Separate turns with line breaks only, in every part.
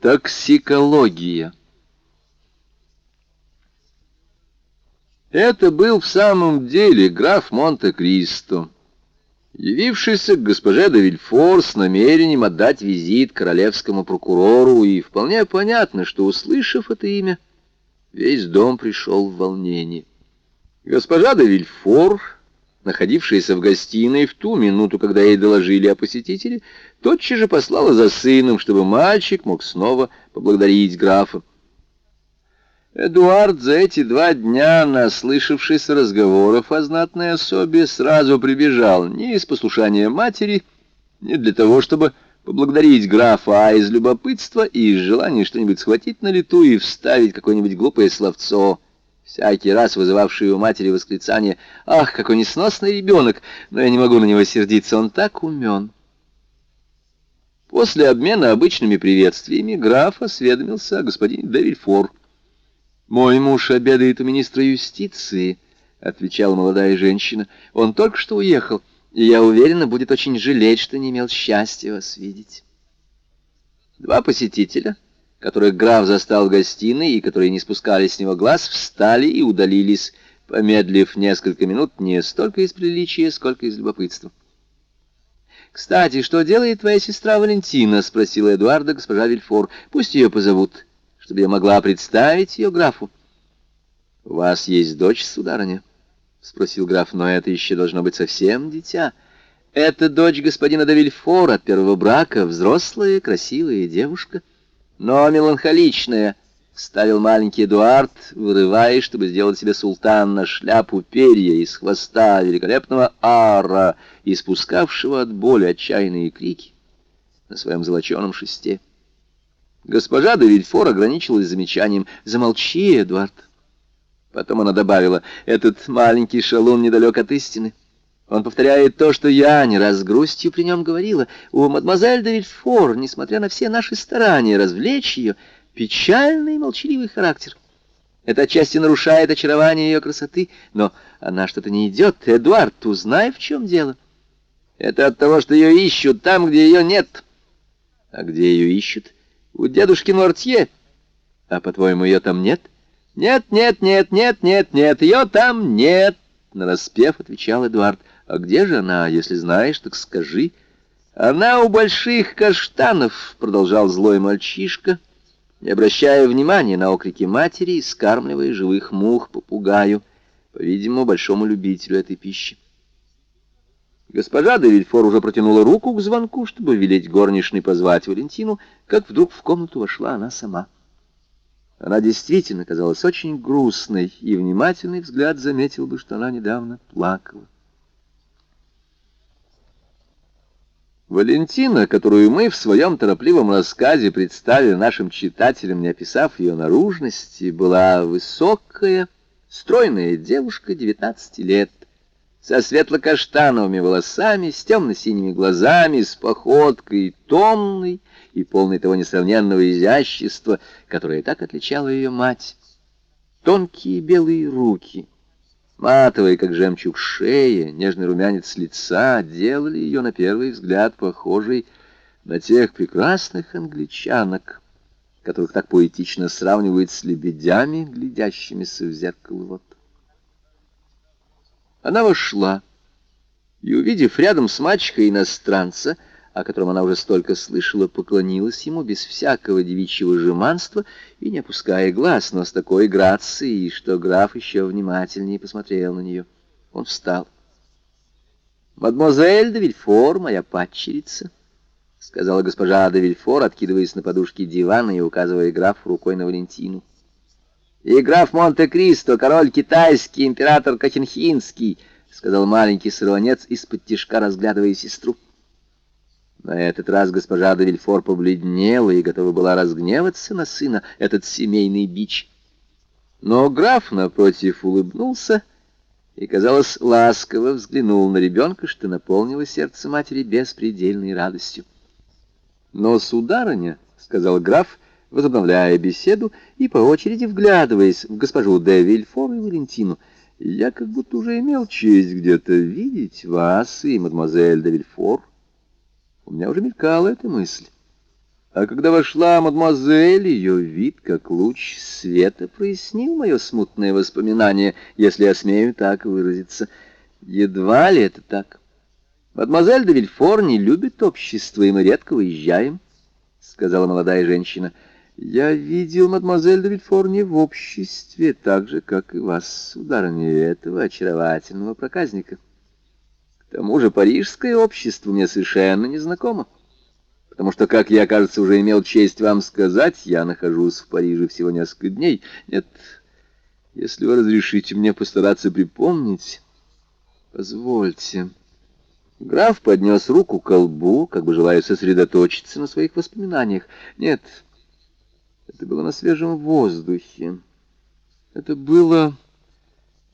Токсикология. Это был в самом деле граф Монте-Кристо, явившийся к госпоже де Вильфор с намерением отдать визит королевскому прокурору, и вполне понятно, что, услышав это имя, весь дом пришел в волнение. Госпожа де Вильфор находившаяся в гостиной в ту минуту, когда ей доложили о посетителе, тотчас же послала за сыном, чтобы мальчик мог снова поблагодарить графа. Эдуард за эти два дня, наслышавшись разговоров о знатной особе, сразу прибежал не из послушания матери, не для того, чтобы поблагодарить графа, а из любопытства и из желания что-нибудь схватить на лету и вставить какое-нибудь глупое словцо — всякий раз вызывавший у матери восклицание «Ах, какой несносный ребенок! Но я не могу на него сердиться, он так умен!» После обмена обычными приветствиями граф осведомился о господине Девильфор. «Мой муж обедает у министра юстиции», — отвечала молодая женщина. «Он только что уехал, и, я уверена, будет очень жалеть, что не имел счастья вас видеть». Два посетителя — которых граф застал в гостиной и которые не спускали с него глаз, встали и удалились, помедлив несколько минут не столько из приличия, сколько из любопытства. «Кстати, что делает твоя сестра Валентина?» — спросила Эдуарда госпожа Вильфор. «Пусть ее позовут, чтобы я могла представить ее графу». «У вас есть дочь, сударыня?» — спросил граф. «Но это еще должно быть совсем дитя. Это дочь господина Давильфор от первого брака, взрослая, красивая девушка» но меланхоличная, — ставил маленький Эдуард, вырываясь, чтобы сделать себе султан на шляпу перья из хвоста великолепного ара, испускавшего от боли отчаянные крики на своем золоченом шесте. Госпожа де Вильфор ограничилась замечанием «Замолчи, Эдуард». Потом она добавила «Этот маленький шалун недалек от истины». Он повторяет то, что я не раз грустью при нем говорила. У мадемуазель де Вильфор, несмотря на все наши старания развлечь ее, печальный и молчаливый характер. Это отчасти нарушает очарование ее красоты, но она что-то не идет. Эдуард, узнай, в чем дело. Это от того, что ее ищут там, где ее нет. А где ее ищут? У дедушки Нортье. А, по-твоему, ее там нет? Нет, нет, нет, нет, нет, нет, ее там нет, нараспев отвечал Эдуард. А где же она, если знаешь, так скажи. Она у больших каштанов, продолжал злой мальчишка, не обращая внимания на окрики матери и скармливая живых мух попугаю, по-видимому, большому любителю этой пищи. Госпожа де уже протянула руку к звонку, чтобы велеть горничной позвать Валентину, как вдруг в комнату вошла она сама. Она действительно казалась очень грустной, и внимательный взгляд заметил бы, что она недавно плакала. Валентина, которую мы в своем торопливом рассказе представили нашим читателям, не описав ее наружности, была высокая, стройная девушка 19 лет, со светло-каштановыми волосами, с темно-синими глазами, с походкой томной и полной того несравненного изящества, которое так отличало ее мать. Тонкие белые руки — Матовая, как жемчуг, шея, нежный румянец лица делали ее на первый взгляд похожей на тех прекрасных англичанок, которых так поэтично сравнивают с лебедями, глядящимися в зеркало вот. Она вошла и, увидев рядом с мачехой иностранца, о котором она уже столько слышала, поклонилась ему без всякого девичьего жеманства и не опуская глаз, но с такой грацией, что граф еще внимательнее посмотрел на нее. Он встал. «Мадемуазель де Вильфор, моя падчерица», — сказала госпожа де Вильфор, откидываясь на подушке дивана и указывая графу рукой на Валентину. «И граф Монте-Кристо, король китайский, император Кахенхинский», — сказал маленький сыронец, из-под тишка разглядывая сестру. На этот раз госпожа де Вильфор побледнела и готова была разгневаться на сына, этот семейный бич. Но граф, напротив, улыбнулся и, казалось, ласково взглянул на ребенка, что наполнило сердце матери беспредельной радостью. «Но, сударыня», — сказал граф, возобновляя беседу и по очереди вглядываясь в госпожу де Вильфор и Валентину, «я как будто уже имел честь где-то видеть вас и мадемуазель де Вильфор». У меня уже мелькала эта мысль. А когда вошла мадемуазель, ее вид, как луч света, прояснил мое смутное воспоминание, если я смею так выразиться. Едва ли это так. Мадемуазель де Вильфор не любит общество, и мы редко выезжаем, — сказала молодая женщина. Я видел мадемуазель де Вильфор не в обществе, так же, как и вас, сударыня, этого очаровательного проказника. К тому же парижское общество мне совершенно незнакомо потому что, как я, кажется, уже имел честь вам сказать, я нахожусь в Париже всего несколько дней. Нет, если вы разрешите мне постараться припомнить, позвольте. Граф поднес руку к колбу, как бы желая сосредоточиться на своих воспоминаниях. Нет, это было на свежем воздухе. Это было...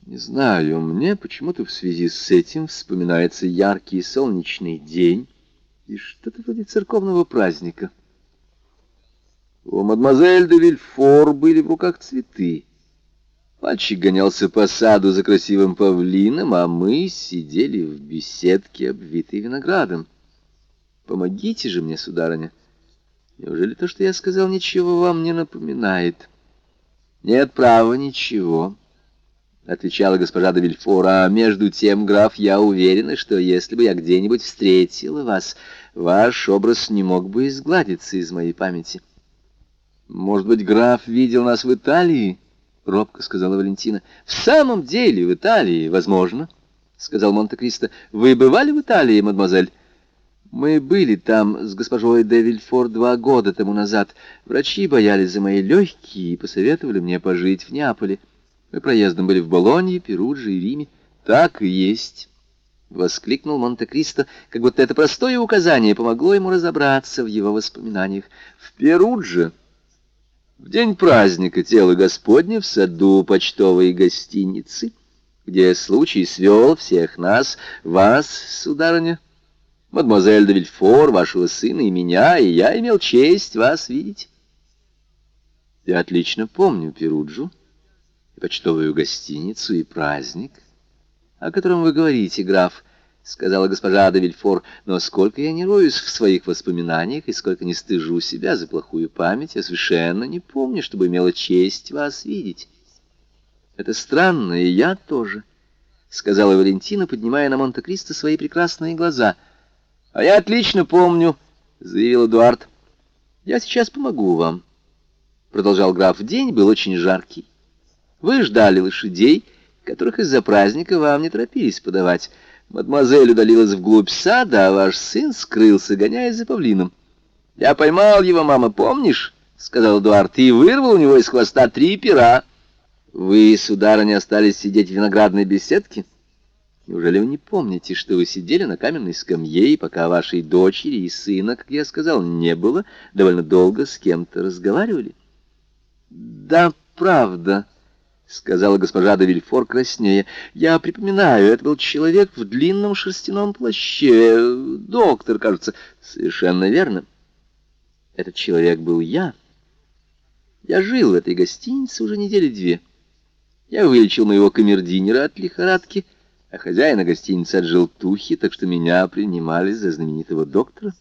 Не знаю, мне почему-то в связи с этим вспоминается яркий солнечный день, и что-то вроде церковного праздника. У мадемуазель де Вильфор были в руках цветы. Мальчик гонялся по саду за красивым павлином, а мы сидели в беседке, обвитой виноградом. Помогите же мне, сударыня. Неужели то, что я сказал, ничего вам не напоминает? Нет права, ничего. — отвечала госпожа де Вильфор, — а между тем, граф, я уверена, что если бы я где-нибудь встретила вас, ваш образ не мог бы изгладиться из моей памяти. — Может быть, граф видел нас в Италии? — робко сказала Валентина. — В самом деле, в Италии, возможно, — сказал Монте-Кристо. — Вы бывали в Италии, мадемуазель? Мы были там с госпожой де Вильфор два года тому назад. Врачи боялись за мои легкие и посоветовали мне пожить в Неаполе. Мы проездом были в Болонье, Перудже и Риме. Так и есть. — воскликнул Монте-Кристо, как будто это простое указание помогло ему разобраться в его воспоминаниях. В Перудже, в день праздника тела Господня в саду почтовой гостиницы, где случай свел всех нас, вас, сударыня, мадемуазель де Вильфор, вашего сына и меня, и я имел честь вас видеть. Я отлично помню Перуджу и почтовую гостиницу, и праздник, о котором вы говорите, граф, — сказала госпожа де Вильфор, — но сколько я не роюсь в своих воспоминаниях и сколько не стыжу себя за плохую память, я совершенно не помню, чтобы имела честь вас видеть. Это странно, и я тоже, — сказала Валентина, поднимая на Монте-Кристо свои прекрасные глаза. — А я отлично помню, — заявил Эдуард. — Я сейчас помогу вам, — продолжал граф. День был очень жаркий. Вы ждали лошадей, которых из-за праздника вам не торопились подавать. Мадемуазель удалилась вглубь сада, а ваш сын скрылся, гоняясь за павлином. «Я поймал его, мама, помнишь?» — сказал Эдуард, — и вырвал у него из хвоста три пера. «Вы, сударыня, остались сидеть в виноградной беседке?» Неужели вы не помните, что вы сидели на каменной скамье, и пока вашей дочери и сына, как я сказал, не было, довольно долго с кем-то разговаривали? Да, правда, — сказала госпожа де Вильфор краснее. — Я припоминаю, это был человек в длинном шерстяном плаще. Доктор, кажется. — Совершенно верно. Этот человек был я. Я жил в этой гостинице уже недели две. Я вылечил моего камердинера от лихорадки, а хозяина гостиницы от желтухи, так что меня принимали за знаменитого доктора.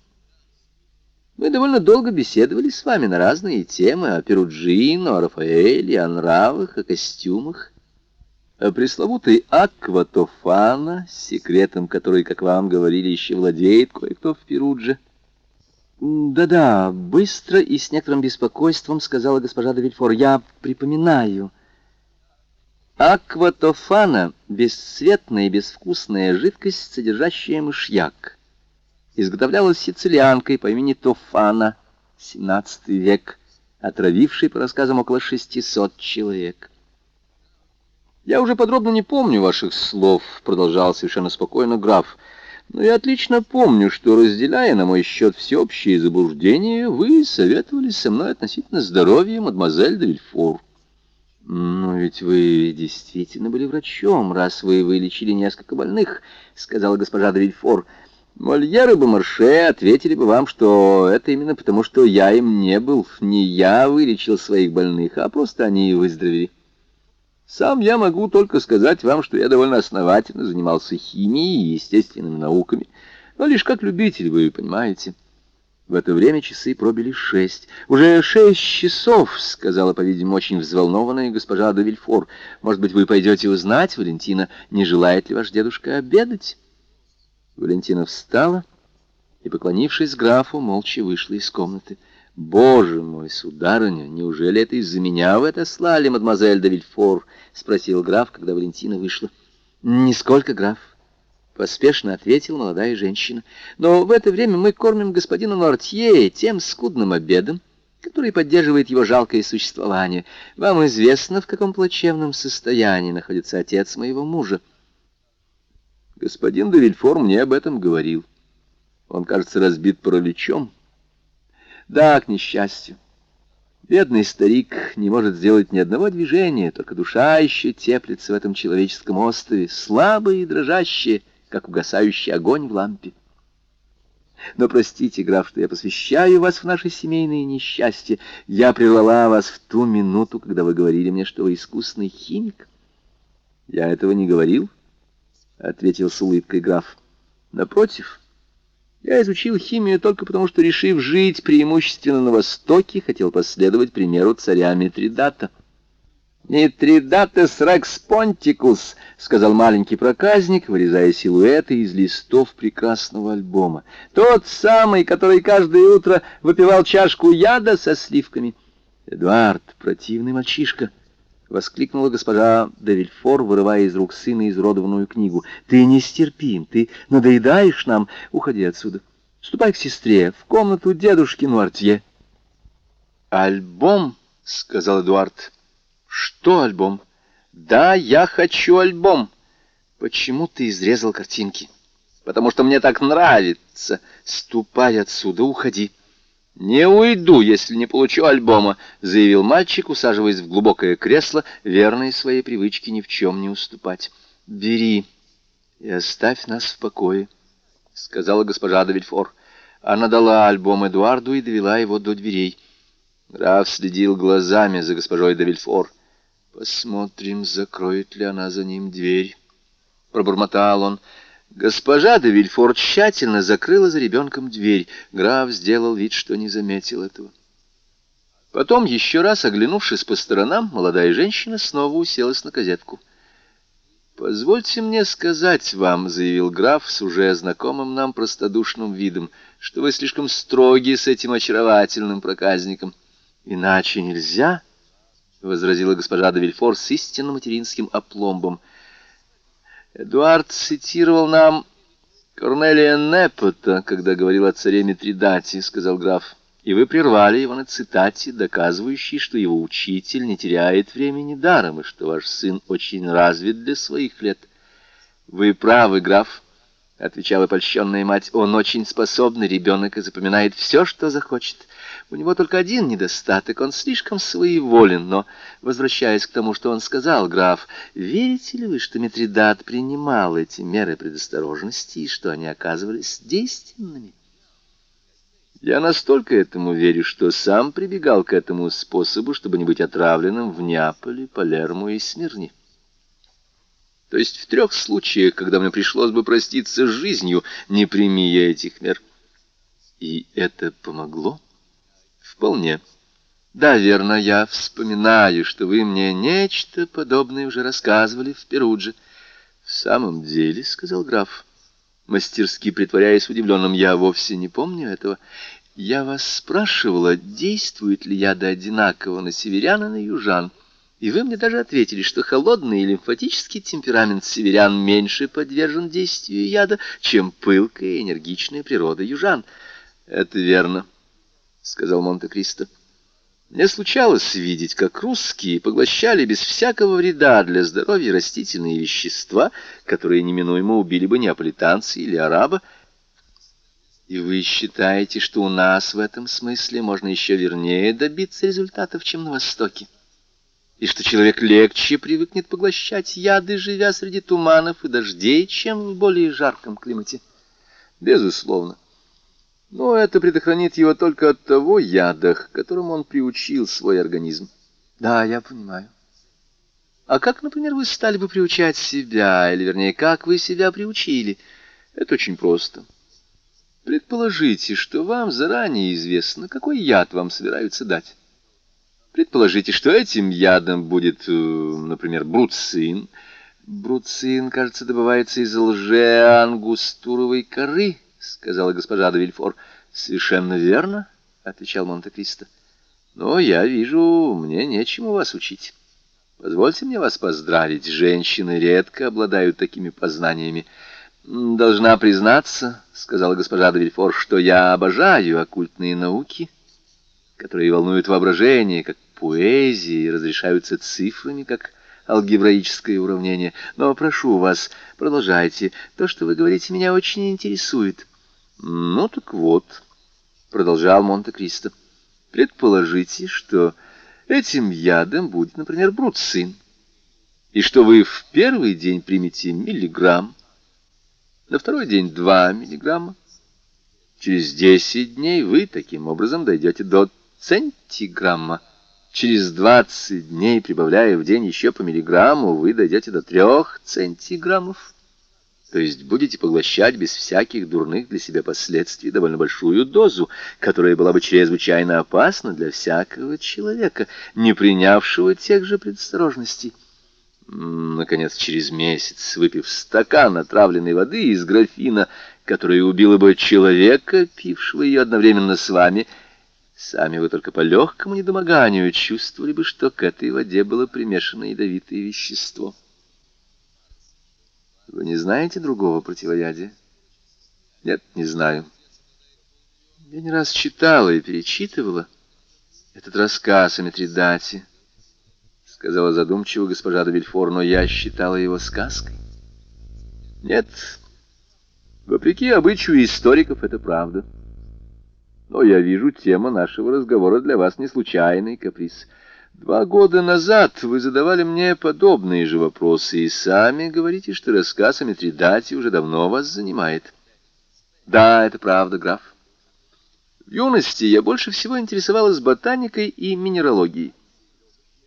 Мы довольно долго беседовали с вами на разные темы о Перуджино, о Рафаэле, о нравах, о костюмах, о пресловутой Акватофана, секретом которой, как вам говорили, еще владеет кое-кто в Перудже. «Да-да, быстро и с некоторым беспокойством», — сказала госпожа де Вильфор. «Я припоминаю». Акватофана — бесцветная и безвкусная жидкость, содержащая мышьяк изготовлялась сицилианкой по имени Тофана, XVII век, отравивший, по рассказам, около 600 человек. «Я уже подробно не помню ваших слов», — продолжал совершенно спокойно граф, «но я отлично помню, что, разделяя на мой счет всеобщие заблуждения, вы советовали со мной относительно здоровья мадемуазель де Вильфор». «Но ведь вы действительно были врачом, раз вы вылечили несколько больных», — сказала госпожа де Вильфор. Мольер и Бомарше ответили бы вам, что это именно потому, что я им не был, не я вылечил своих больных, а просто они выздоровели. Сам я могу только сказать вам, что я довольно основательно занимался химией и естественными науками, но лишь как любитель, вы понимаете. В это время часы пробили шесть. «Уже шесть часов», — сказала, по-видимому, очень взволнованная госпожа де Вильфор. «Может быть, вы пойдете узнать, Валентина, не желает ли ваш дедушка обедать?» Валентина встала и, поклонившись графу, молча вышла из комнаты. «Боже мой, сударыня, неужели это из-за меня вы отослали, мадемуазель де Вильфор?» — спросил граф, когда Валентина вышла. «Нисколько, граф». Поспешно ответила молодая женщина. Но в это время мы кормим господина Нортье тем скудным обедом, который поддерживает его жалкое существование. Вам известно, в каком плачевном состоянии находится отец моего мужа. Господин де Вильфор мне об этом говорил. Он, кажется, разбит параличом. Да, к несчастью. Бедный старик не может сделать ни одного движения, только душа еще теплится в этом человеческом острове, слабая и дрожащая, как угасающий огонь в лампе. Но простите, граф, что я посвящаю вас в наши семейные несчастья. Я прервала вас в ту минуту, когда вы говорили мне, что вы искусный химик. Я этого не говорил, — ответил с улыбкой граф. Напротив, я изучил химию только потому, что, решив жить преимущественно на Востоке, хотел последовать примеру царя Митридата. «Митридатес рекс понтикус», — сказал маленький проказник, вырезая силуэты из листов прекрасного альбома. «Тот самый, который каждое утро выпивал чашку яда со сливками». «Эдуард, противный мальчишка», — воскликнула госпожа де Вильфор, вырывая из рук сына изродованную книгу. «Ты нестерпим, ты надоедаешь нам. Уходи отсюда. Ступай к сестре, в комнату дедушки Нуартье». «Альбом», — сказал Эдуард, — что альбом? Да, я хочу альбом. Почему ты изрезал картинки? Потому что мне так нравится. Ступай отсюда, уходи. «Не уйду, если не получу альбома», — заявил мальчик, усаживаясь в глубокое кресло, верной своей привычке ни в чем не уступать. «Бери и оставь нас в покое», — сказала госпожа де Она дала альбом Эдуарду и довела его до дверей. Граф следил глазами за госпожой де Посмотрим, закроет ли она за ним дверь. Пробормотал он. Госпожа де Вильфор тщательно закрыла за ребенком дверь. Граф сделал вид, что не заметил этого. Потом, еще раз оглянувшись по сторонам, молодая женщина снова уселась на козетку. «Позвольте мне сказать вам», — заявил граф с уже знакомым нам простодушным видом, «что вы слишком строги с этим очаровательным проказником. Иначе нельзя», — возразила госпожа де Вильфор с истинно материнским опломбом. Эдуард цитировал нам Корнелия Непота, когда говорил о царе Митридате, — сказал граф. И вы прервали его на цитате, доказывающей, что его учитель не теряет времени даром, и что ваш сын очень развит для своих лет. Вы правы, граф, — отвечала польщенная мать. Он очень способный ребенок и запоминает все, что захочет. У него только один недостаток, он слишком своеволен, но, возвращаясь к тому, что он сказал, граф, верите ли вы, что Митридат принимал эти меры предосторожности и что они оказывались действенными? Я настолько этому верю, что сам прибегал к этому способу, чтобы не быть отравленным в Неаполе, Палермо и Смирне. То есть в трех случаях, когда мне пришлось бы проститься с жизнью, не прими я этих мер. И это помогло? Вполне. Да, верно, я вспоминаю, что вы мне нечто подобное уже рассказывали в Перудже. В самом деле, — сказал граф, мастерски притворяясь удивленным, — я вовсе не помню этого. Я вас спрашивала, действует ли яда одинаково на северян и на южан, и вы мне даже ответили, что холодный и лимфатический темперамент северян меньше подвержен действию яда, чем пылкая и энергичная природа южан. Это верно. — сказал Монте-Кристо. Мне случалось видеть, как русские поглощали без всякого вреда для здоровья растительные вещества, которые неминуемо убили бы неаполитанца или араба. И вы считаете, что у нас в этом смысле можно еще вернее добиться результатов, чем на Востоке? И что человек легче привыкнет поглощать яды, живя среди туманов и дождей, чем в более жарком климате? Безусловно. Но это предохранит его только от того яда, к которому он приучил свой организм. Да, я понимаю. А как, например, вы стали бы приучать себя, или, вернее, как вы себя приучили? Это очень просто. Предположите, что вам заранее известно, какой яд вам собираются дать. Предположите, что этим ядом будет, э, например, бруцин. Бруцин, кажется, добывается из лжеангустуровой коры, сказала госпожа де Вильфор. Совершенно верно, отвечал Монте-Кристо. Но я вижу, мне нечему вас учить. Позвольте мне вас поздравить, женщины редко обладают такими познаниями. «Должна признаться, — сказала госпожа де Вильфор, — что я обожаю оккультные науки, которые волнуют воображение, как поэзия, и разрешаются цифрами, как алгебраическое уравнение. Но прошу вас, продолжайте. То, что вы говорите, меня очень интересует». «Ну так вот», — продолжал Монте-Кристо, — «предположите, что этим ядом будет, например, бруцин, и что вы в первый день примете миллиграмм, на второй день 2 миллиграмма. Через 10 дней вы таким образом дойдете до центиграмма. Через 20 дней, прибавляя в день еще по миллиграмму, вы дойдете до 3 центиграммов. То есть будете поглощать без всяких дурных для себя последствий довольно большую дозу, которая была бы чрезвычайно опасна для всякого человека, не принявшего тех же предосторожностей. Наконец, через месяц, выпив стакан отравленной воды из графина, которая убила бы человека, пившего ее одновременно с вами, сами вы только по легкому недомоганию чувствовали бы, что к этой воде было примешано ядовитое вещество. Вы не знаете другого противоядия? Нет, не знаю. Я не раз читала и перечитывала этот рассказ о Митридате, — сказала задумчиво госпожа де но я считала его сказкой. Нет, вопреки обычаю историков, это правда. Но я вижу, тема нашего разговора для вас не случайный каприз. Два года назад вы задавали мне подобные же вопросы и сами говорите, что рассказ о Митридате уже давно вас занимает. Да, это правда, граф. В юности я больше всего интересовалась ботаникой и минералогией.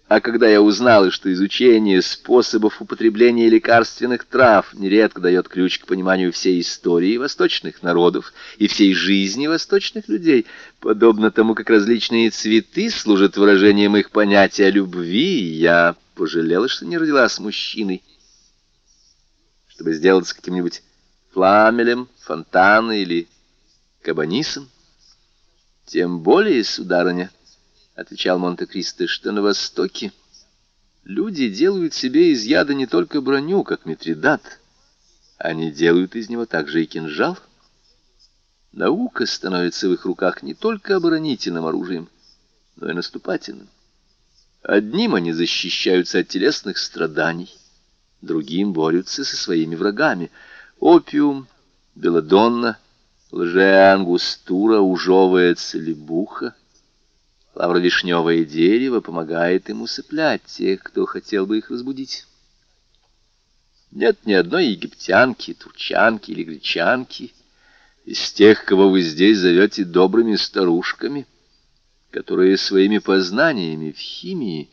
А когда я узнал, что изучение способов употребления лекарственных трав нередко дает ключ к пониманию всей истории восточных народов и всей жизни восточных людей, подобно тому, как различные цветы служат выражением их понятия о любви, я пожалела, что не родилась мужчиной, чтобы сделаться каким-нибудь фламелем, фонтаном или кабанисом. Тем более, сударыня, отвечал Монте-Кристо, — что на Востоке люди делают себе из яда не только броню, как Митридат, они делают из него также и кинжал. Наука становится в их руках не только оборонительным оружием, но и наступательным. Одним они защищаются от телесных страданий, другим борются со своими врагами. Опиум, белодонна, лжеангустура, ужовая целебуха — Лавровишневое дерево помогает им усыплять тех, кто хотел бы их разбудить. Нет ни одной египтянки, турчанки или гречанки из тех, кого вы здесь зовете добрыми старушками, которые своими познаниями в химии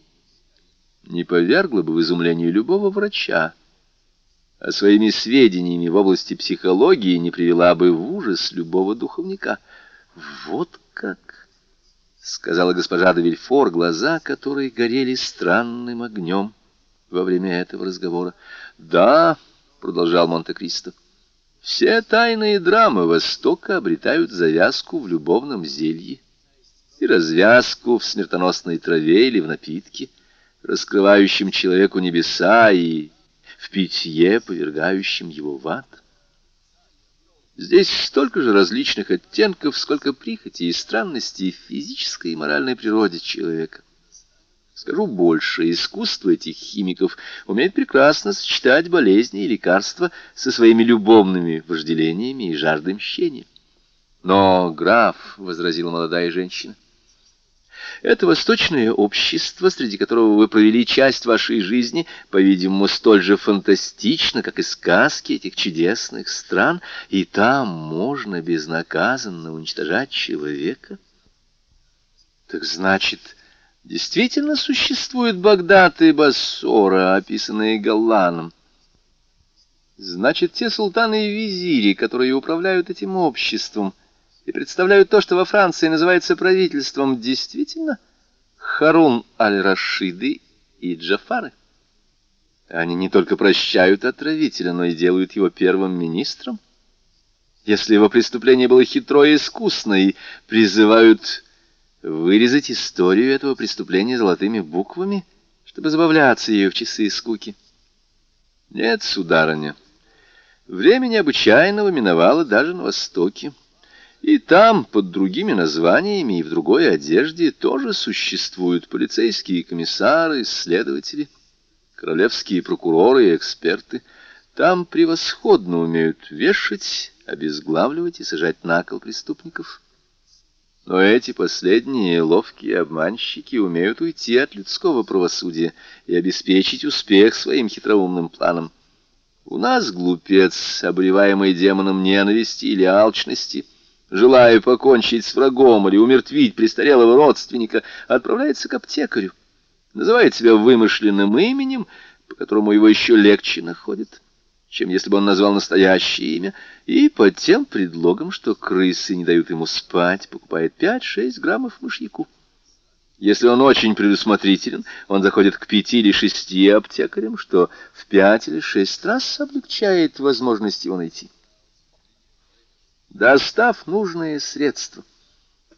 не повергла бы в изумление любого врача, а своими сведениями в области психологии не привела бы в ужас любого духовника. Вот как! — сказала госпожа де Вильфор, глаза которой горели странным огнем во время этого разговора. — Да, — продолжал Монте-Кристо, — все тайные драмы Востока обретают завязку в любовном зелье и развязку в смертоносной траве или в напитке, раскрывающем человеку небеса и в питье, повергающем его в ад. Здесь столько же различных оттенков, сколько прихоти и странностей в физической и моральной природе человека. Скажу больше, искусство этих химиков умеет прекрасно сочетать болезни и лекарства со своими любовными вожделениями и жаждой мщения. Но, граф, — возразила молодая женщина, — это восточное общество, среди которого вы провели часть вашей жизни, по-видимому, столь же фантастично, как и сказки этих чудесных стран, и там можно безнаказанно уничтожать человека. Так значит, действительно существует Багдад и Бассора, описанные Галланом. Значит, те султаны и визири, которые управляют этим обществом и представляют то, что во Франции называется правительством, действительно Харун аль-Рашиды и Джафары. Они не только прощают отравителя, но и делают его первым министром. Если его преступление было хитро и искусно, и призывают вырезать историю этого преступления золотыми буквами, чтобы забавляться ею в часы скуки. Нет, сударыня, время необычайного миновало даже на Востоке. И там, под другими названиями и в другой одежде, тоже существуют полицейские комиссары, следователи, королевские прокуроры и эксперты. Там превосходно умеют вешать, обезглавливать и сажать на кол преступников. Но эти последние ловкие обманщики умеют уйти от людского правосудия и обеспечить успех своим хитроумным планам. У нас глупец, обреваемый демоном ненависти или алчности — желая покончить с врагом или умертвить престарелого родственника, отправляется к аптекарю, называет себя вымышленным именем, по которому его еще легче находит, чем если бы он назвал настоящее имя, и под тем предлогом, что крысы не дают ему спать, покупает 5-6 граммов мышьяку. Если он очень предусмотрителен, он заходит к пяти или шести аптекарям, что в пять или шесть раз облегчает возможность его найти. Достав нужные средства,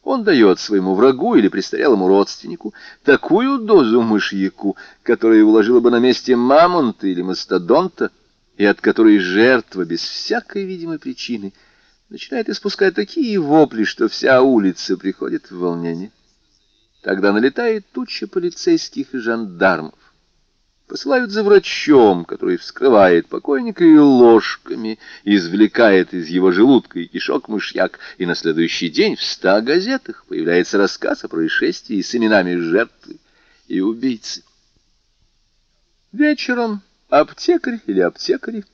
он дает своему врагу или престарелому родственнику такую дозу мышьяку, которая уложила бы на месте мамонта или мастодонта, и от которой жертва без всякой видимой причины начинает испускать такие вопли, что вся улица приходит в волнение. Тогда налетает туча полицейских и жандармов посылают за врачом, который вскрывает покойника и ложками, извлекает из его желудка и кишок мышьяк, и на следующий день в ста газетах появляется рассказ о происшествии с именами жертвы и убийцы. Вечером аптекарь или аптекари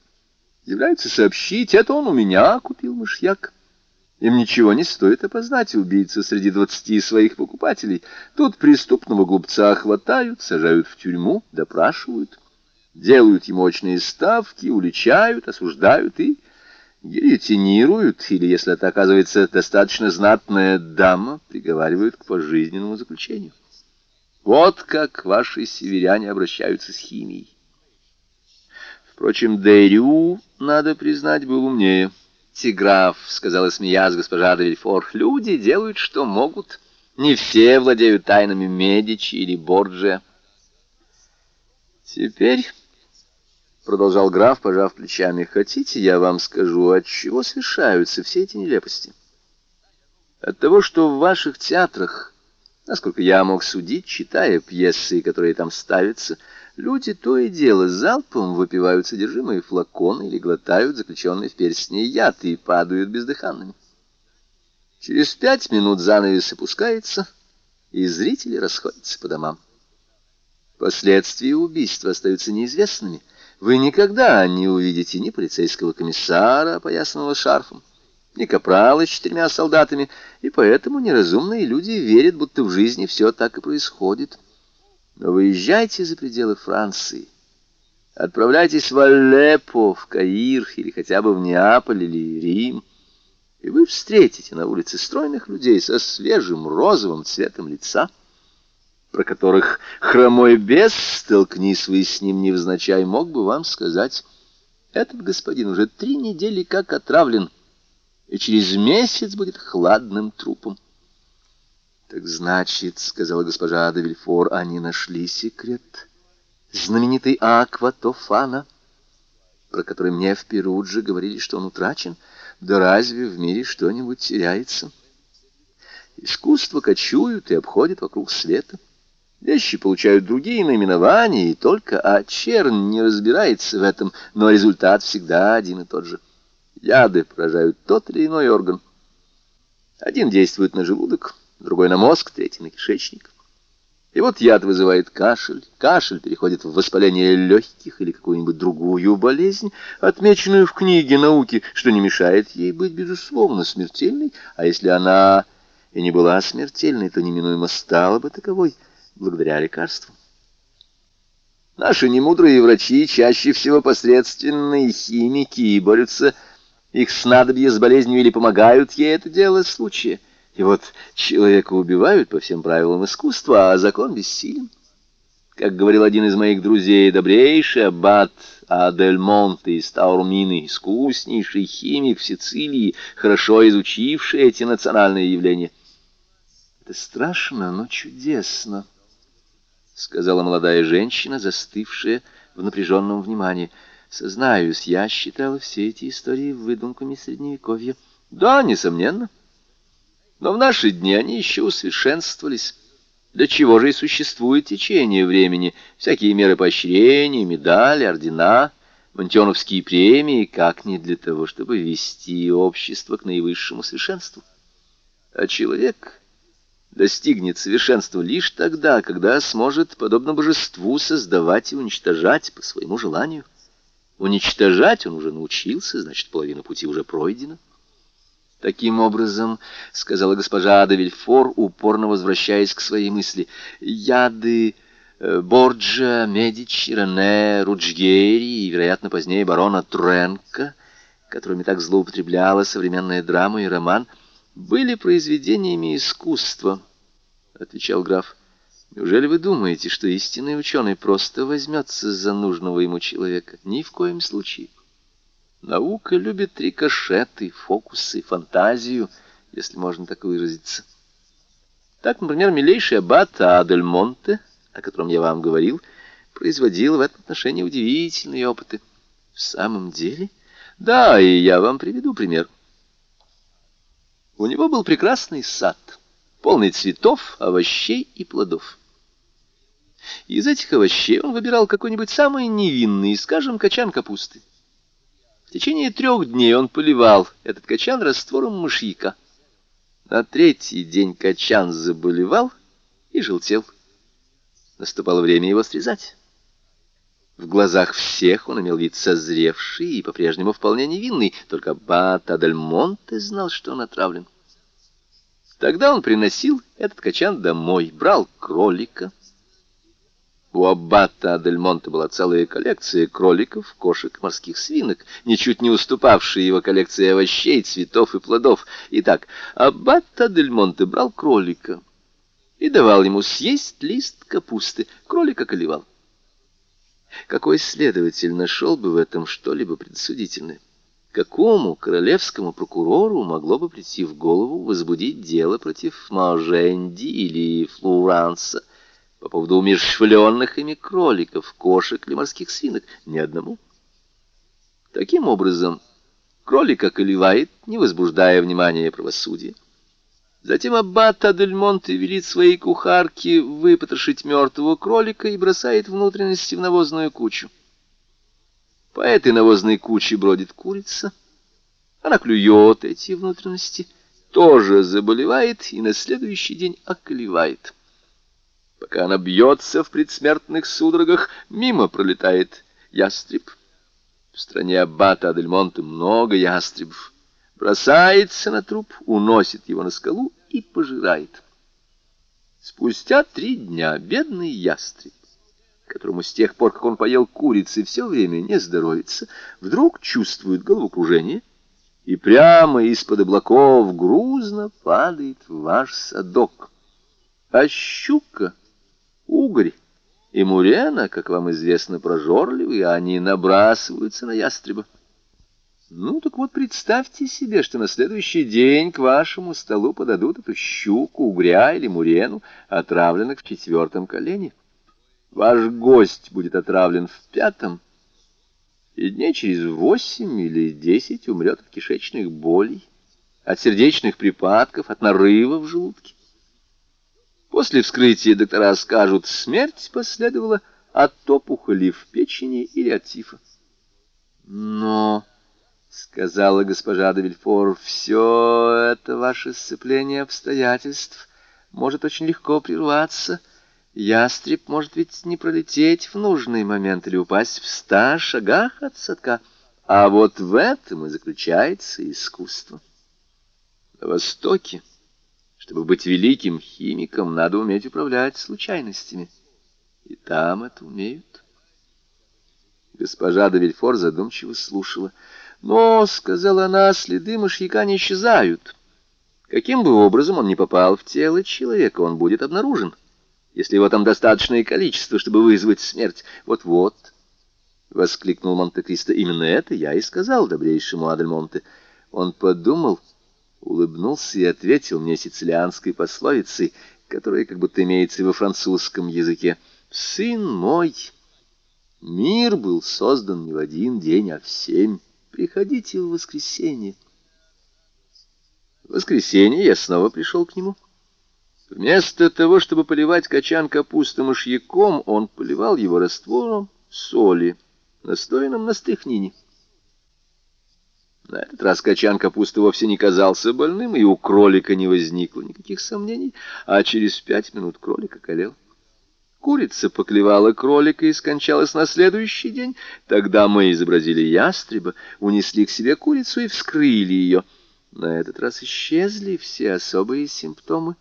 являются сообщить, это он у меня купил мышьяк. Им ничего не стоит опознать убийцу среди двадцати своих покупателей. Тут преступного глупца хватают, сажают в тюрьму, допрашивают, делают ему очные ставки, уличают, осуждают и гильотинируют, или, если это оказывается достаточно знатная дама, приговаривают к пожизненному заключению. Вот как ваши северяне обращаются с химией. Впрочем, Дэрю, надо признать, был умнее. Тиграф, — сказала смеясь госпожа де люди делают, что могут. Не все владеют тайнами Медичи или Борджия. Теперь, — продолжал граф, пожав плечами, — хотите, я вам скажу, от чего совершаются все эти нелепости? От того, что в ваших театрах, насколько я мог судить, читая пьесы, которые там ставятся, — Люди то и дело залпом выпивают содержимое флакона или глотают заключенный в перстне яд и падают бездыханными. Через пять минут занавес опускается, и зрители расходятся по домам. Последствия убийства остаются неизвестными. Вы никогда не увидите ни полицейского комиссара, опоясанного шарфом, ни капрала с четырьмя солдатами, и поэтому неразумные люди верят, будто в жизни все так и происходит. Но выезжайте за пределы Франции. Отправляйтесь в Алеппо, в Каир или хотя бы в Неаполь или Рим, и вы встретите на улице стройных людей со свежим розовым цветом лица, про которых хромой бес, столкнись вы с ним невзначай, мог бы вам сказать, этот господин уже три недели как отравлен, и через месяц будет хладным трупом. «Так значит, — сказала госпожа де Вильфор, — они нашли секрет знаменитый Акватофана, про который мне в Перудже говорили, что он утрачен. Да разве в мире что-нибудь теряется? Искусство кочуют и обходят вокруг света. Вещи получают другие наименования, и только а чернь не разбирается в этом, но результат всегда один и тот же. Яды поражают тот или иной орган. Один действует на желудок, другой на мозг, третий на кишечник. И вот яд вызывает кашель, кашель переходит в воспаление легких или какую-нибудь другую болезнь, отмеченную в книге науки, что не мешает ей быть, безусловно, смертельной, а если она и не была смертельной, то неминуемо стала бы таковой благодаря лекарству. Наши немудрые врачи чаще всего посредственные химики и борются их снадобья с болезнью или помогают ей это делать в случае. И вот человека убивают по всем правилам искусства, а закон бессилен. Как говорил один из моих друзей, добрейший аббат Адельмонте из Таурмины, искуснейший химик в Сицилии, хорошо изучивший эти национальные явления. Это страшно, но чудесно. — сказала молодая женщина, застывшая в напряженном внимании. «Сознаюсь, я считала все эти истории выдумками Средневековья». «Да, несомненно. Но в наши дни они еще усовершенствовались. Для чего же и существует течение времени? Всякие меры поощрения, медали, ордена, монтионовские премии, как не для того, чтобы вести общество к наивысшему совершенству. А человек достигнет совершенства лишь тогда, когда сможет, подобно божеству, создавать и уничтожать по своему желанию. Уничтожать он уже научился, значит, половина пути уже пройдена. Таким образом, — сказала госпожа де Вильфор, упорно возвращаясь к своей мысли, — яды э, Борджа, Медичи, Рене, Руджгери и, вероятно, позднее барона Тренка, которыми так злоупотребляла современная драма и роман — были произведениями искусства, — отвечал граф. Неужели вы думаете, что истинный ученый просто возьмется за нужного ему человека? Ни в коем случае. Наука любит рикошеты, фокусы, фантазию, если можно так выразиться. Так, например, милейший аббат Адельмонте, о котором я вам говорил, производил в этом отношении удивительные опыты. В самом деле? Да, и я вам приведу пример. У него был прекрасный сад, полный цветов, овощей и плодов. Из этих овощей он выбирал какой-нибудь самый невинный, скажем, качан капусты. Течение трех дней он поливал этот качан раствором мышьяка. На третий день качан заболевал и желтел. Наступало время его срезать. В глазах всех он имел вид созревший и по-прежнему вполне невинный, только Бат Адальмонте знал, что он отравлен. Тогда он приносил этот качан домой, брал кролика. У аббата Адельмонте была целая коллекция кроликов, кошек, морских свинок, ничуть не уступавшая его коллекции овощей, цветов и плодов. Итак, аббат Адельмонте брал кролика и давал ему съесть лист капусты. Кролика колевал. Какой следователь нашел бы в этом что-либо предсудительное? Какому королевскому прокурору могло бы прийти в голову возбудить дело против Маженди или Флуранса по поводу умершвленных ими кроликов, кошек или морских свинок? Ни одному. Таким образом, кролик околевает, не возбуждая внимания правосудия. Затем аббат Адельмонте велит своей кухарке выпотрошить мертвого кролика и бросает внутренности в навозную кучу. По этой навозной куче бродит курица. Она клюет эти внутренности, тоже заболевает и на следующий день околевает. Пока она бьется в предсмертных судорогах, мимо пролетает ястреб. В стране аббата Адельмонте много ястребов бросается на труп, уносит его на скалу и пожирает. Спустя три дня бедный ястреб, которому с тех пор, как он поел курицы, все время не здоровится, вдруг чувствует головокружение и прямо из-под облаков грузно падает в ваш садок. А щука, угорь и мурена, как вам известно, прожорливые, они набрасываются на ястреба. Ну, так вот, представьте себе, что на следующий день к вашему столу подадут эту щуку, угря или мурену, отравленных в четвертом колене. Ваш гость будет отравлен в пятом, и дней через восемь или десять умрет от кишечных болей, от сердечных припадков, от нарыва в желудке. После вскрытия доктора скажут, смерть последовала от опухоли в печени или от тифа. Но... — сказала госпожа де Вильфор, — все это ваше сцепление обстоятельств может очень легко прерваться. Ястреб может ведь не пролететь в нужный момент или упасть в ста шагах от садка. А вот в этом и заключается искусство. На Востоке, чтобы быть великим химиком, надо уметь управлять случайностями. И там это умеют. Госпожа де Вильфор задумчиво слушала. «Но, — сказала она, — следы мышьяка не исчезают. Каким бы образом он ни попал в тело человека, он будет обнаружен, если его там достаточное количество, чтобы вызвать смерть. Вот-вот, — воскликнул Монте-Кристо, — именно это я и сказал добрейшему Адельмонте. Он подумал, улыбнулся и ответил мне сицилианской пословицей, которая как будто имеется во французском языке. «Сын мой!» Мир был создан не в один день, а в семь. Приходите в воскресенье. В воскресенье я снова пришел к нему. Вместо того, чтобы поливать качан капусты мышьяком, он поливал его раствором соли, настоянным на стряхнине. На этот раз качан капусты вовсе не казался больным, и у кролика не возникло никаких сомнений, а через пять минут кролик околел. Курица поклевала кролика и скончалась на следующий день. Тогда мы изобразили ястреба, унесли к себе курицу и вскрыли ее. На этот раз исчезли все особые симптомы,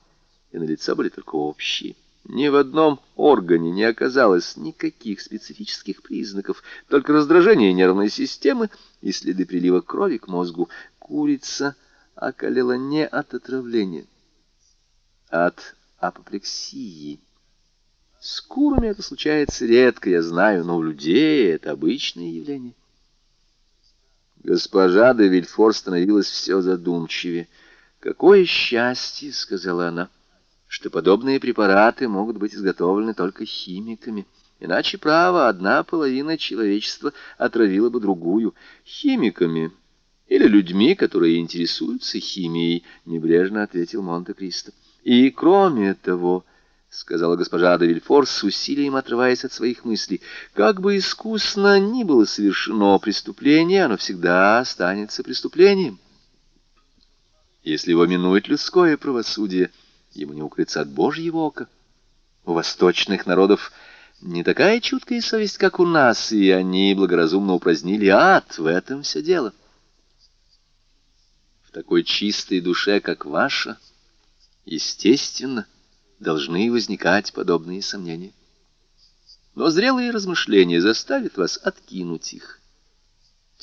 и на лицо были только общие. Ни в одном органе не оказалось никаких специфических признаков, только раздражение нервной системы и следы прилива крови к мозгу. Курица околела не от отравления, а от апоплексии. С курами это случается редко, я знаю, но у людей это обычное явление. Госпожа де Вильфор становилась все задумчивее. «Какое счастье!» — сказала она, — «что подобные препараты могут быть изготовлены только химиками. Иначе, право, одна половина человечества отравила бы другую. Химиками или людьми, которые интересуются химией», — небрежно ответил Монте-Кристо. «И кроме того...» — сказала госпожа де с усилием отрываясь от своих мыслей. «Как бы искусно ни было совершено преступление, оно всегда останется преступлением. Если его минует людское правосудие, ему не укрыться от Божьего ока. У восточных народов не такая чуткая совесть, как у нас, и они благоразумно упразднили ад, в этом все дело. В такой чистой душе, как ваша, естественно, должны возникать подобные сомнения. Но зрелые размышления заставят вас откинуть их.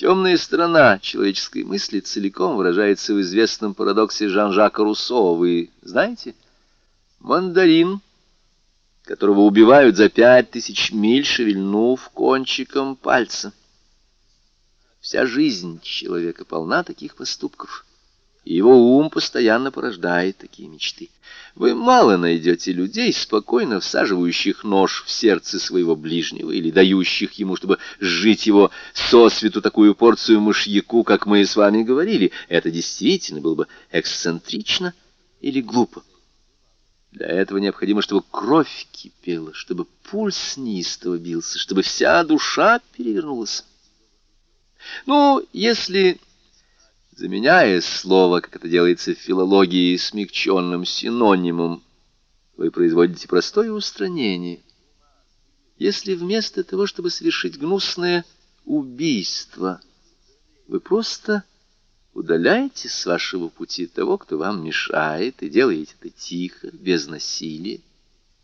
Темная сторона человеческой мысли целиком выражается в известном парадоксе Жан-Жака Руссо. Вы знаете? Мандарин, которого убивают за пять тысяч миль, шевельнув кончиком пальца. Вся жизнь человека полна таких поступков и его ум постоянно порождает такие мечты. Вы мало найдете людей, спокойно всаживающих нож в сердце своего ближнего или дающих ему, чтобы сжить его сосвету такую порцию мышьяку, как мы с вами говорили. Это действительно было бы эксцентрично или глупо. Для этого необходимо, чтобы кровь кипела, чтобы пульс неистово бился, чтобы вся душа перевернулась. Ну, если Заменяя слово, как это делается в филологии, смягченным синонимом, вы производите простое устранение. Если вместо того, чтобы совершить гнусное убийство, вы просто удаляете с вашего пути того, кто вам мешает, и делаете это тихо, без насилия,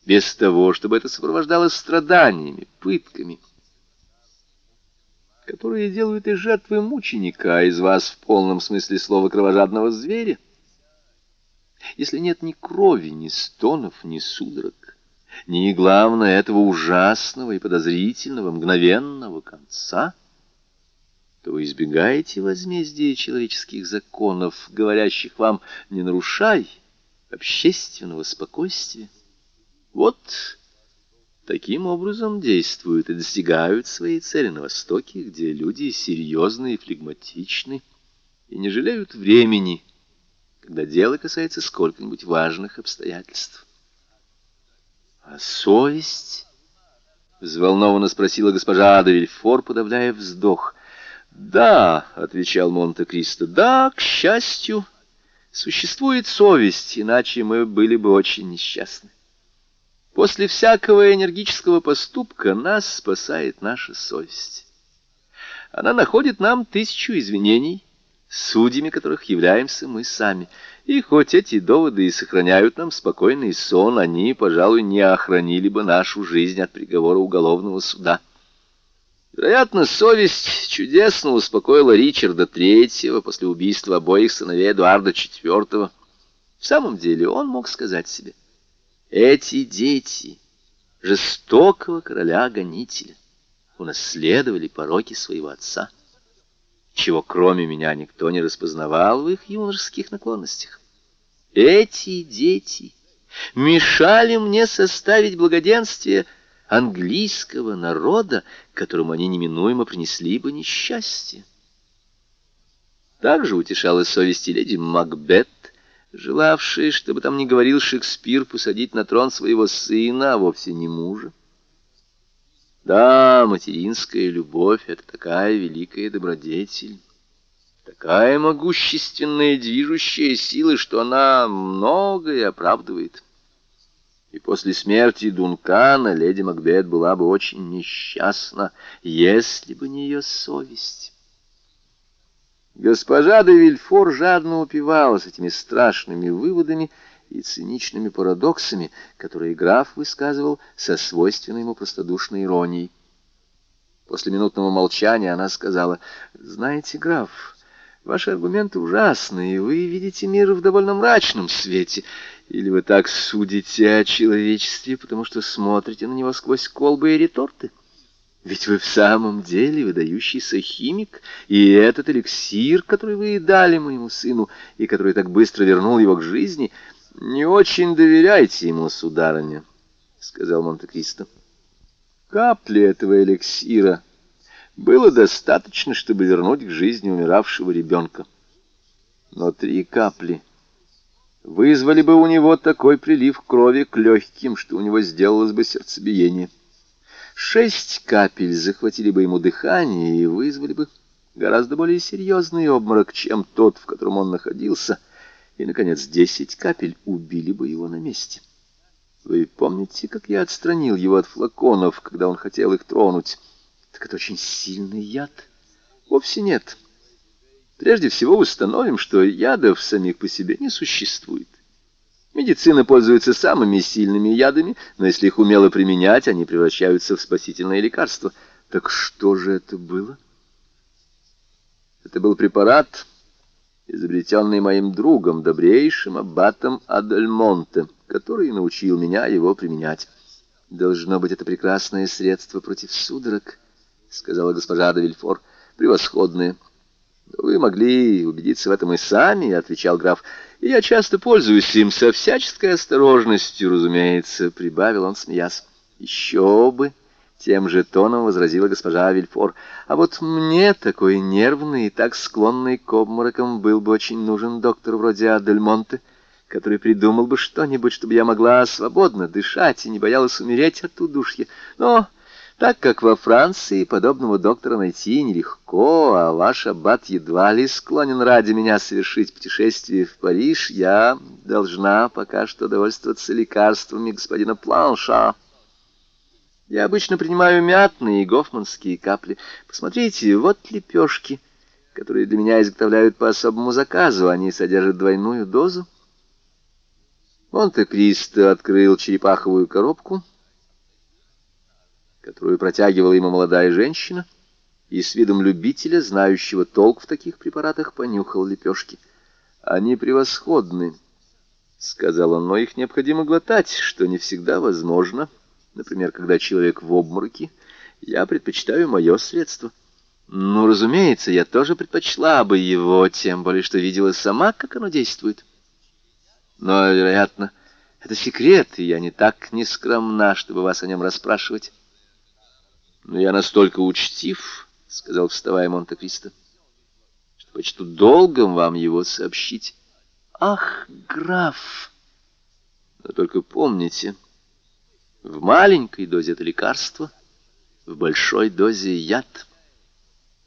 без того, чтобы это сопровождалось страданиями, пытками, которые делают из жертвы мученика, а из вас в полном смысле слова кровожадного зверя. Если нет ни крови, ни стонов, ни судорог, ни, главное, этого ужасного и подозрительного мгновенного конца, то вы избегаете возмездия человеческих законов, говорящих вам «не нарушай общественного спокойствия». Вот Таким образом действуют и достигают своей цели на Востоке, где люди серьезны и флегматичны, и не жалеют времени, когда дело касается сколько-нибудь важных обстоятельств. А совесть? — взволнованно спросила госпожа Адельфор, подавляя вздох. «Да», — отвечал Монте-Кристо, — «да, к счастью, существует совесть, иначе мы были бы очень несчастны. После всякого энергического поступка нас спасает наша совесть. Она находит нам тысячу извинений, судьями которых являемся мы сами. И хоть эти доводы и сохраняют нам спокойный сон, они, пожалуй, не охранили бы нашу жизнь от приговора уголовного суда. Вероятно, совесть чудесно успокоила Ричарда Третьего после убийства обоих сыновей Эдуарда Четвертого. В самом деле он мог сказать себе, эти дети жестокого короля-гонителя унаследовали пороки своего отца, чего кроме меня никто не распознавал в их юношеских наклонностях. Эти дети мешали мне составить благоденствие английского народа, которому они неминуемо принесли бы несчастье. Также утешала совесть леди Макбет, желавшая, чтобы там не говорил Шекспир, посадить на трон своего сына, а вовсе не мужа. Да, материнская любовь — это такая великая добродетель, такая могущественная движущая сила, что она многое оправдывает. И после смерти Дункана леди Макбет была бы очень несчастна, если бы не ее совесть. Госпожа де Вильфор жадно упивалась этими страшными выводами и циничными парадоксами, которые граф высказывал со свойственной ему простодушной иронией. После минутного молчания она сказала, «Знаете, граф, ваши аргументы ужасны, и вы видите мир в довольно мрачном свете. Или вы так судите о человечестве, потому что смотрите на него сквозь колбы и реторты? Ведь вы в самом деле выдающийся химик, и этот эликсир, который вы дали моему сыну, и который так быстро вернул его к жизни, не очень доверяйте ему, сударыня, — сказал Монте-Кристо. Капли этого эликсира было достаточно, чтобы вернуть к жизни умиравшего ребенка. Но три капли — вызвали бы у него такой прилив крови к легким, что у него сделалось бы сердцебиение. Шесть капель захватили бы ему дыхание и вызвали бы гораздо более серьезный обморок, чем тот, в котором он находился, и, наконец, десять капель убили бы его на месте. Вы помните, как я отстранил его от флаконов, когда он хотел их тронуть? Так это очень сильный яд. Вовсе нет. Прежде всего установим, что ядов самих по себе не существует. Медицина пользуется самыми сильными ядами, но если их умело применять, они превращаются в спасительное лекарство. Так что же это было? Это был препарат, изобретенный моим другом, добрейшим аббатом Адальмонте, который научил меня его применять. «Должно быть, это прекрасное средство против судорог», — сказала госпожа де Вильфор. «Превосходное». «Вы могли убедиться в этом и сами», — отвечал граф. «И я часто пользуюсь им со всяческой осторожностью, разумеется», — прибавил он, смеясь. «Еще бы!» — тем же тоном возразила госпожа Вильфор. «А вот мне, такой нервный и так склонный к обморокам, был бы очень нужен доктор вроде Адельмонте, который придумал бы что-нибудь, чтобы я могла свободно дышать и не боялась умереть от удушья. Но так как во Франции подобного доктора найти нелегко, а ваш аббат едва ли склонен ради меня совершить путешествие в Париж, я должна пока что довольствоваться лекарствами господина Планша. Я обычно принимаю мятные и гофманские капли. Посмотрите, вот лепешки, которые для меня изготовляют по особому заказу. Они содержат двойную дозу. Монте-Кристо открыл черепаховую коробку — которую протягивала ему молодая женщина, и с видом любителя, знающего толк в таких препаратах, понюхал лепешки. «Они превосходны», — сказал он, — «но их необходимо глотать, что не всегда возможно. Например, когда человек в обмороке, я предпочитаю мое средство». «Ну, разумеется, я тоже предпочла бы его, тем более, что видела сама, как оно действует. Но, вероятно, это секрет, и я не так нескромна, чтобы вас о нем расспрашивать». Но я настолько учтив, — сказал, вставая Монте-Кристо, — что почту долгом вам его сообщить. Ах, граф! Но только помните, в маленькой дозе это лекарство, в большой дозе яд.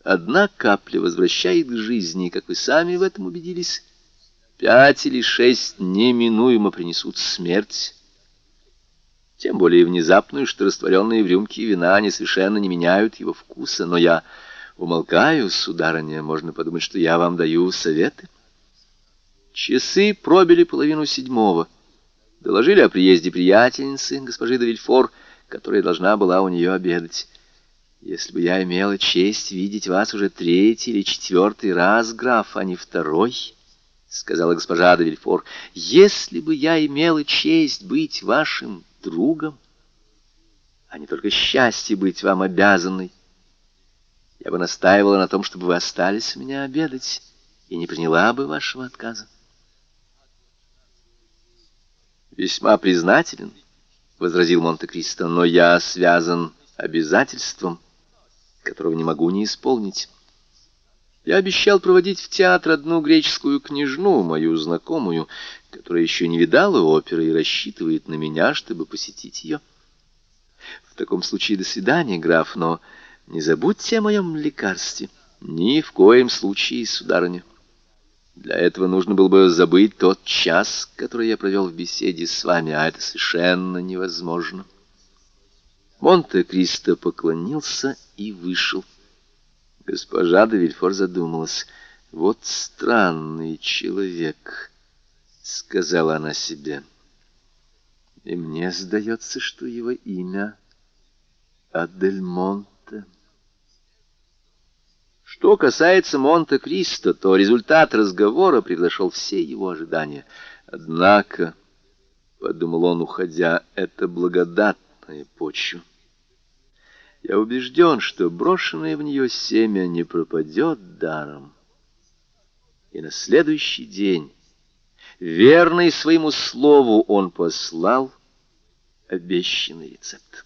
Одна капля возвращает к жизни, как вы сами в этом убедились. Пять или шесть неминуемо принесут смерть тем более внезапную, что растворенные в рюмке вина не совершенно не меняют его вкуса. Но я умолкаю, сударыня, можно подумать, что я вам даю советы. Часы пробили половину седьмого. Доложили о приезде приятельницы, госпожи де которая должна была у нее обедать. Если бы я имела честь видеть вас уже третий или четвертый раз, граф, а не второй, — сказала госпожа де Вильфор, — если бы я имела честь быть вашим другом, а не только счастье быть вам обязанной, я бы настаивала на том, чтобы вы остались у меня обедать, и не приняла бы вашего отказа. Весьма признателен, — возразил Монте-Кристо, — но я связан обязательством, которого не могу не исполнить. Я обещал проводить в театр одну греческую княжну, мою знакомую, которая еще не видала оперы и рассчитывает на меня, чтобы посетить ее. В таком случае до свидания, граф, но не забудьте о моем лекарстве. Ни в коем случае, сударыня. Для этого нужно было бы забыть тот час, который я провел в беседе с вами, а это совершенно невозможно. Монте-Кристо поклонился и вышел. Госпожа де Вильфор задумалась. «Вот странный человек», — сказала она себе. «И мне сдается, что его имя Адельмонте». Что касается Монте-Кристо, то результат разговора превзошел все его ожидания. Однако, — подумал он, уходя, — это благодатная почва. Я убежден, что брошенное в нее семя не пропадет даром. И на следующий день, верный своему слову, он послал обещанный рецепт.